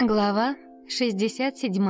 Глава 67.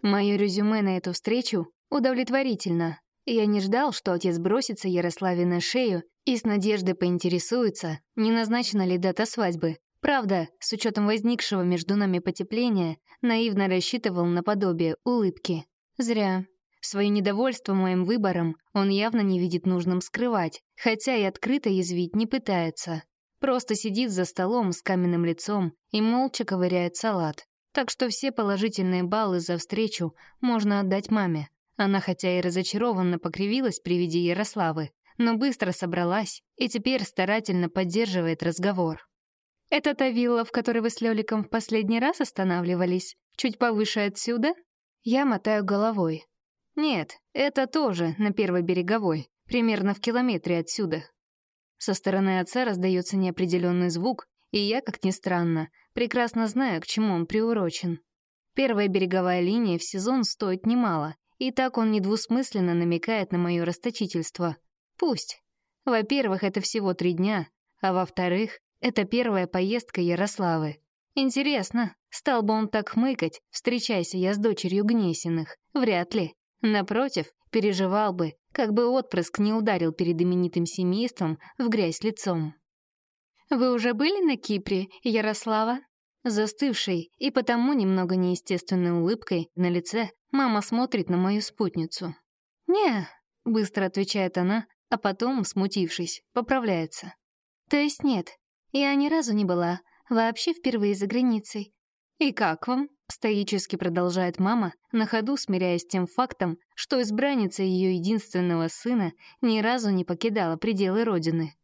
Мое резюме на эту встречу удовлетворительно. Я не ждал, что отец бросится Ярославе на шею и с надеждой поинтересуется, не назначена ли дата свадьбы. Правда, с учетом возникшего между нами потепления, наивно рассчитывал на подобие улыбки. Зря. Свое недовольство моим выбором он явно не видит нужным скрывать, хотя и открыто язвить не пытается. Просто сидит за столом с каменным лицом и молча ковыряет салат. Так что все положительные баллы за встречу можно отдать маме. Она хотя и разочарованно покривилась при виде Ярославы, но быстро собралась и теперь старательно поддерживает разговор. «Это та вилла, в которой вы с Лёликом в последний раз останавливались? Чуть повыше отсюда?» Я мотаю головой. «Нет, это тоже на Первой береговой, примерно в километре отсюда. Со стороны отца раздается неопределенный звук, и я, как ни странно, прекрасно знаю, к чему он приурочен. Первая береговая линия в сезон стоит немало, и так он недвусмысленно намекает на мое расточительство. Пусть. Во-первых, это всего три дня, а во-вторых, это первая поездка Ярославы. Интересно, стал бы он так хмыкать, встречайся я с дочерью Гнесиных? Вряд ли. Напротив, переживал бы, как бы отпрыск не ударил перед именитым семейством в грязь лицом. «Вы уже были на Кипре, Ярослава?» Застывшей и потому немного неестественной улыбкой на лице мама смотрит на мою спутницу. «Не», — быстро отвечает она, а потом, смутившись, поправляется. «То есть нет, я ни разу не была, вообще впервые за границей. И как вам?» Стоически продолжает мама, на ходу смиряясь тем фактом, что избранница ее единственного сына ни разу не покидала пределы родины.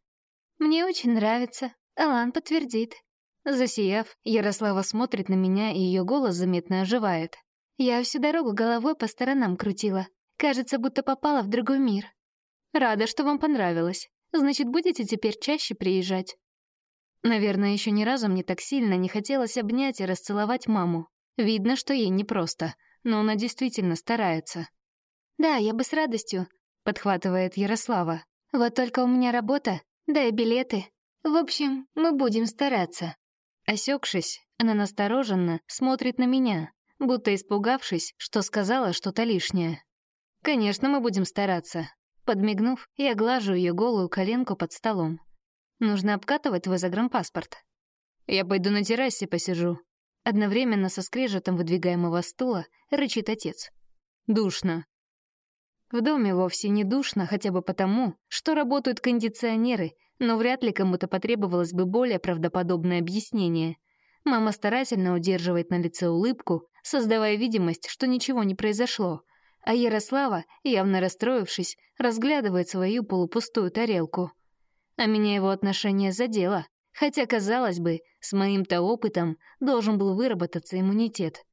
«Мне очень нравится, Алан подтвердит». Засияв, Ярослава смотрит на меня, и ее голос заметно оживает. Я всю дорогу головой по сторонам крутила. Кажется, будто попала в другой мир. Рада, что вам понравилось. Значит, будете теперь чаще приезжать. Наверное, еще ни разу мне так сильно не хотелось обнять и расцеловать маму. Видно, что ей непросто, но она действительно старается. «Да, я бы с радостью», — подхватывает Ярослава. «Вот только у меня работа, да и билеты. В общем, мы будем стараться». Осекшись, она настороженно смотрит на меня, будто испугавшись, что сказала что-то лишнее. «Конечно, мы будем стараться». Подмигнув, я глажу ее голую коленку под столом. «Нужно обкатывать твой загранпаспорт». «Я пойду на террасе посижу», Одновременно со скрежетом выдвигаемого стула рычит отец. «Душно». В доме вовсе не душно, хотя бы потому, что работают кондиционеры, но вряд ли кому-то потребовалось бы более правдоподобное объяснение. Мама старательно удерживает на лице улыбку, создавая видимость, что ничего не произошло, а Ярослава, явно расстроившись, разглядывает свою полупустую тарелку. А меня его отношение задело. Хотя, казалось бы, с моим-то опытом должен был выработаться иммунитет.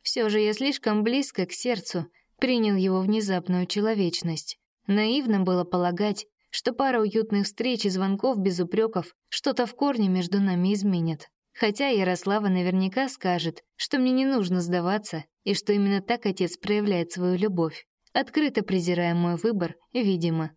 Все же я слишком близко к сердцу принял его внезапную человечность. Наивно было полагать, что пара уютных встреч и звонков без упреков что-то в корне между нами изменит. Хотя Ярослава наверняка скажет, что мне не нужно сдаваться, и что именно так отец проявляет свою любовь, открыто презирая мой выбор, видимо.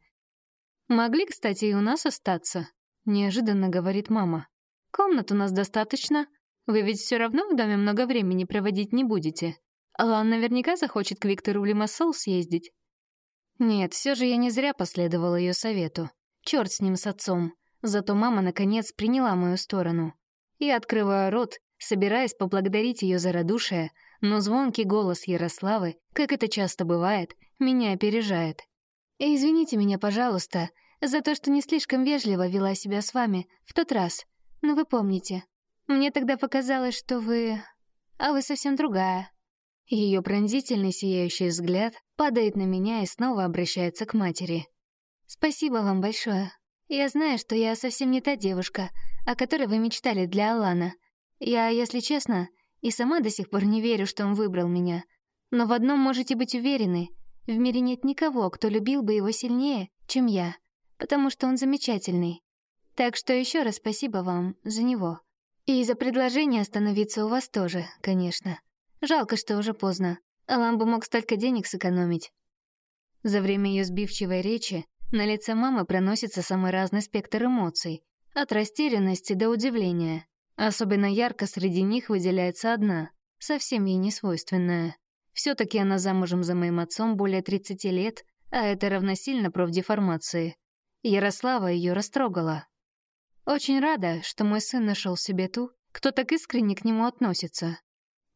Могли, кстати, и у нас остаться, Неожиданно говорит мама. «Комнат у нас достаточно. Вы ведь все равно в доме много времени проводить не будете. Алан наверняка захочет к Виктору в Лимассол съездить». Нет, все же я не зря последовала ее совету. Черт с ним, с отцом. Зато мама, наконец, приняла мою сторону. Я открываю рот, собираясь поблагодарить ее за радушие, но звонкий голос Ярославы, как это часто бывает, меня опережает. «Извините меня, пожалуйста, за то, что не слишком вежливо вела себя с вами в тот раз. Но вы помните, мне тогда показалось, что вы... А вы совсем другая». Ее пронзительный сияющий взгляд падает на меня и снова обращается к матери. «Спасибо вам большое. Я знаю, что я совсем не та девушка, о которой вы мечтали для Алана. Я, если честно, и сама до сих пор не верю, что он выбрал меня. Но в одном можете быть уверены. В мире нет никого, кто любил бы его сильнее, чем я потому что он замечательный. Так что еще раз спасибо вам за него. И за предложение остановиться у вас тоже, конечно. Жалко, что уже поздно. Алан бы мог столько денег сэкономить. За время ее сбивчивой речи на лице мамы проносится самый разный спектр эмоций, от растерянности до удивления. Особенно ярко среди них выделяется одна, совсем ей не свойственная. все таки она замужем за моим отцом более 30 лет, а это равносильно профдеформации. Ярослава ее растрогала. «Очень рада, что мой сын нашел себе ту, кто так искренне к нему относится»,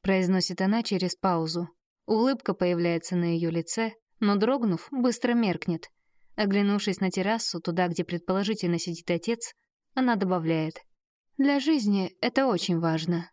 произносит она через паузу. Улыбка появляется на ее лице, но, дрогнув, быстро меркнет. Оглянувшись на террасу, туда, где предположительно сидит отец, она добавляет. «Для жизни это очень важно».